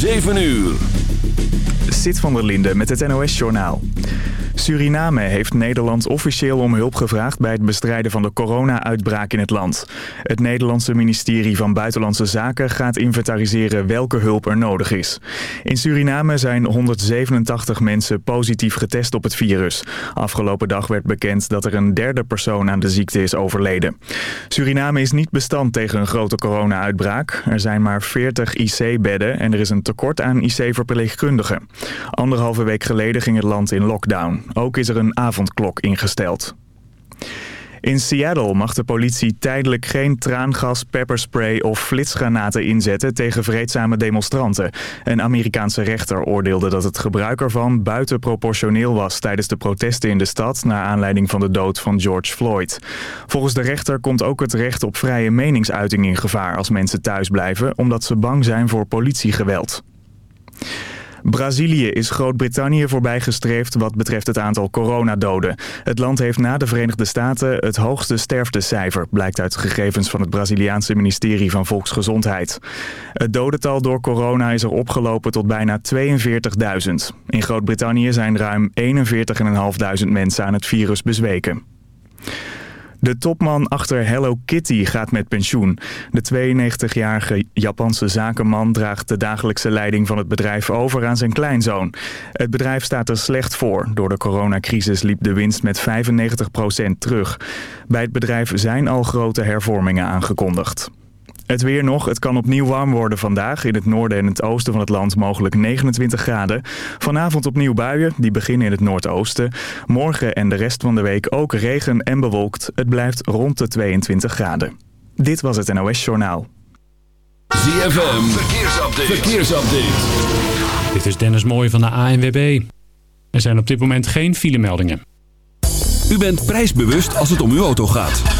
7 uur. Sit van der Linde met het NOS-journaal. Suriname heeft Nederland officieel om hulp gevraagd bij het bestrijden van de corona-uitbraak in het land. Het Nederlandse ministerie van Buitenlandse Zaken gaat inventariseren welke hulp er nodig is. In Suriname zijn 187 mensen positief getest op het virus. Afgelopen dag werd bekend dat er een derde persoon aan de ziekte is overleden. Suriname is niet bestand tegen een grote corona-uitbraak. Er zijn maar 40 IC-bedden en er is een tekort aan IC-verpleegkundigen. Anderhalve week geleden ging het land in lockdown. Ook is er een avondklok ingesteld. In Seattle mag de politie tijdelijk geen traangas, pepperspray of flitsgranaten inzetten tegen vreedzame demonstranten. Een Amerikaanse rechter oordeelde dat het gebruik ervan buitenproportioneel was tijdens de protesten in de stad naar aanleiding van de dood van George Floyd. Volgens de rechter komt ook het recht op vrije meningsuiting in gevaar als mensen thuis blijven omdat ze bang zijn voor politiegeweld. Brazilië is Groot-Brittannië voorbijgestreefd wat betreft het aantal coronadoden. Het land heeft na de Verenigde Staten het hoogste sterftecijfer, blijkt uit gegevens van het Braziliaanse ministerie van Volksgezondheid. Het dodental door corona is er opgelopen tot bijna 42.000. In Groot-Brittannië zijn ruim 41.500 mensen aan het virus bezweken. De topman achter Hello Kitty gaat met pensioen. De 92-jarige Japanse zakenman draagt de dagelijkse leiding van het bedrijf over aan zijn kleinzoon. Het bedrijf staat er slecht voor. Door de coronacrisis liep de winst met 95% terug. Bij het bedrijf zijn al grote hervormingen aangekondigd. Het weer nog. Het kan opnieuw warm worden vandaag. In het noorden en het oosten van het land mogelijk 29 graden. Vanavond opnieuw buien. Die beginnen in het noordoosten. Morgen en de rest van de week ook regen en bewolkt. Het blijft rond de 22 graden. Dit was het NOS Journaal. ZFM. Verkeersupdate. Verkeersupdate. Dit is Dennis Mooij van de ANWB. Er zijn op dit moment geen filemeldingen. U bent prijsbewust als het om uw auto gaat.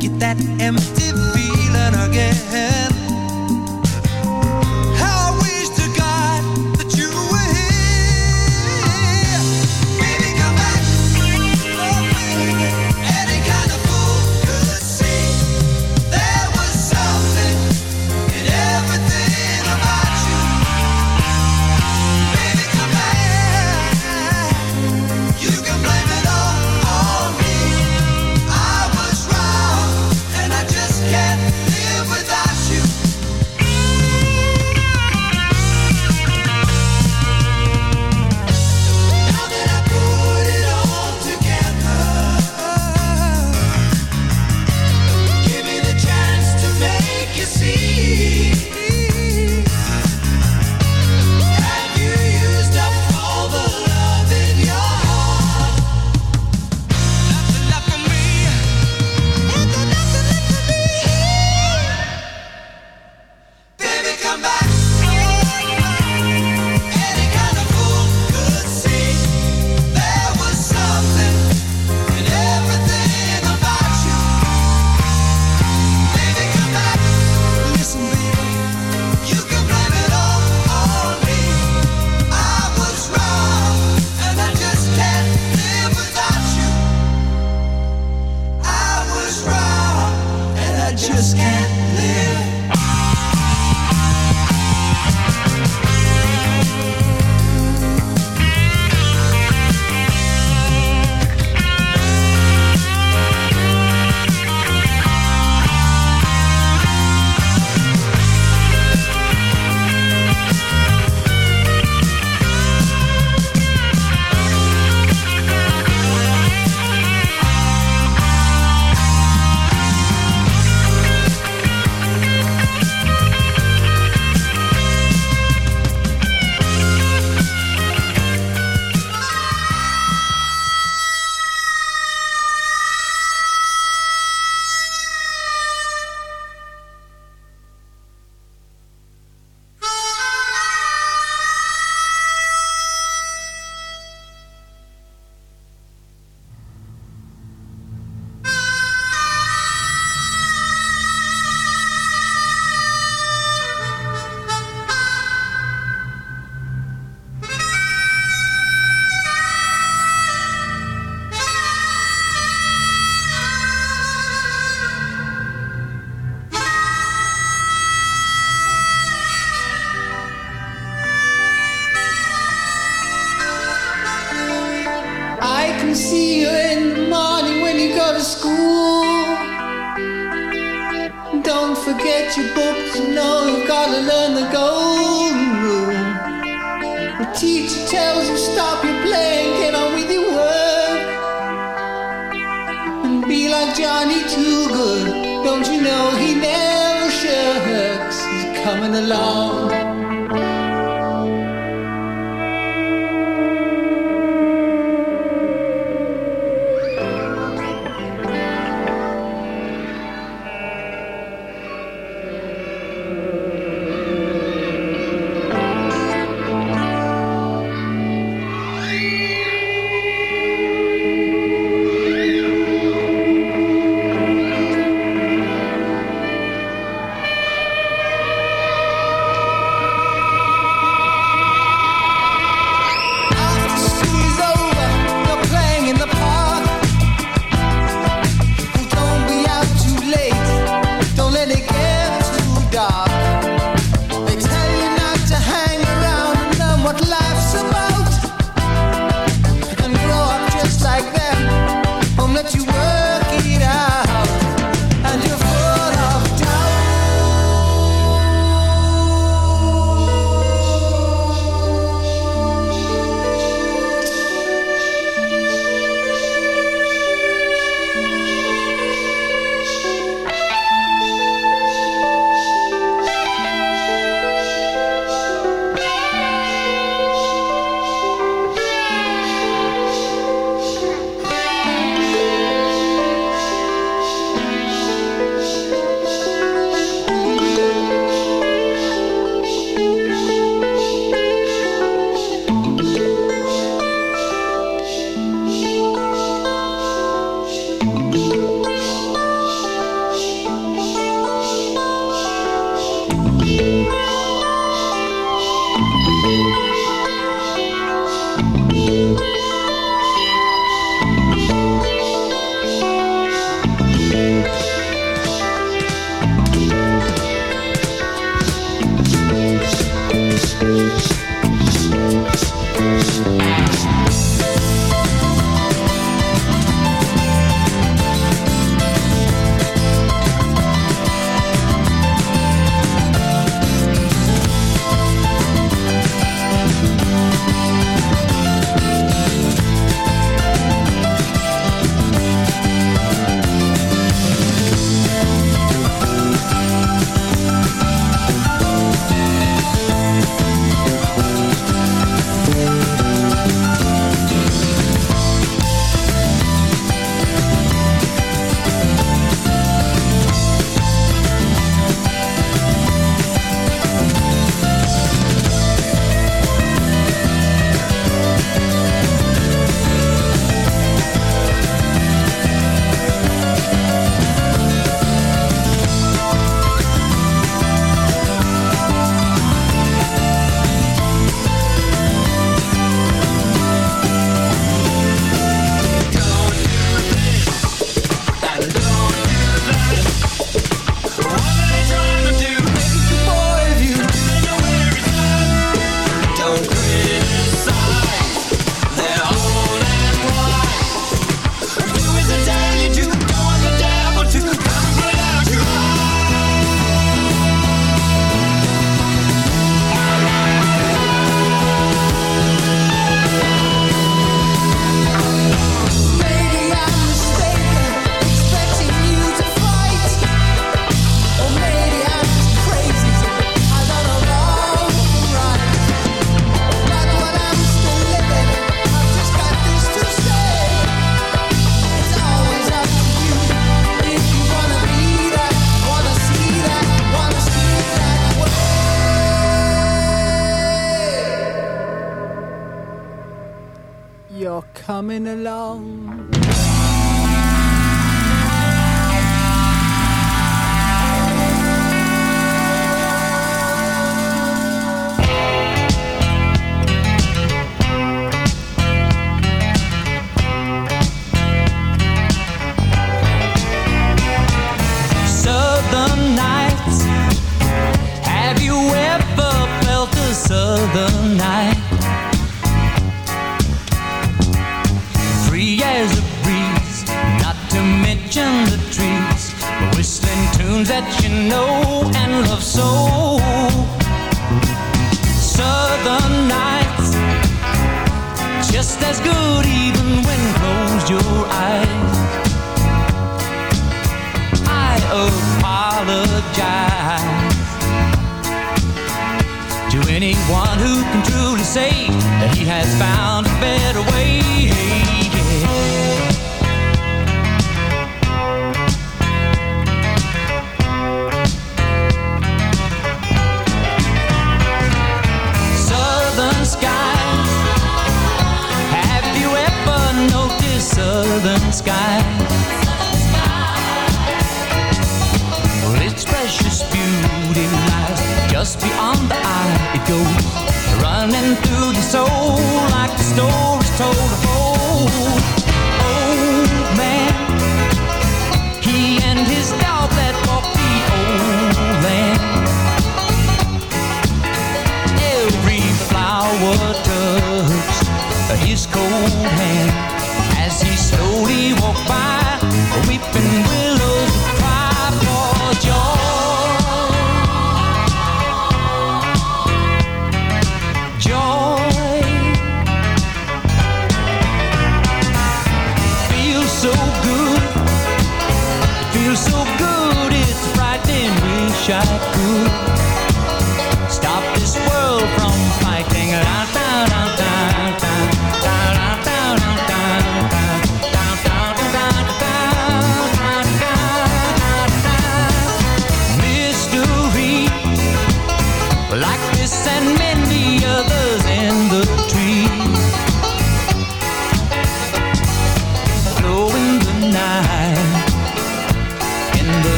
get that empty feeling again.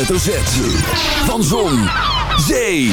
Hoofdletter Z. Van Zon, Zee,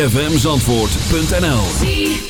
www.zfmzandvoort.nl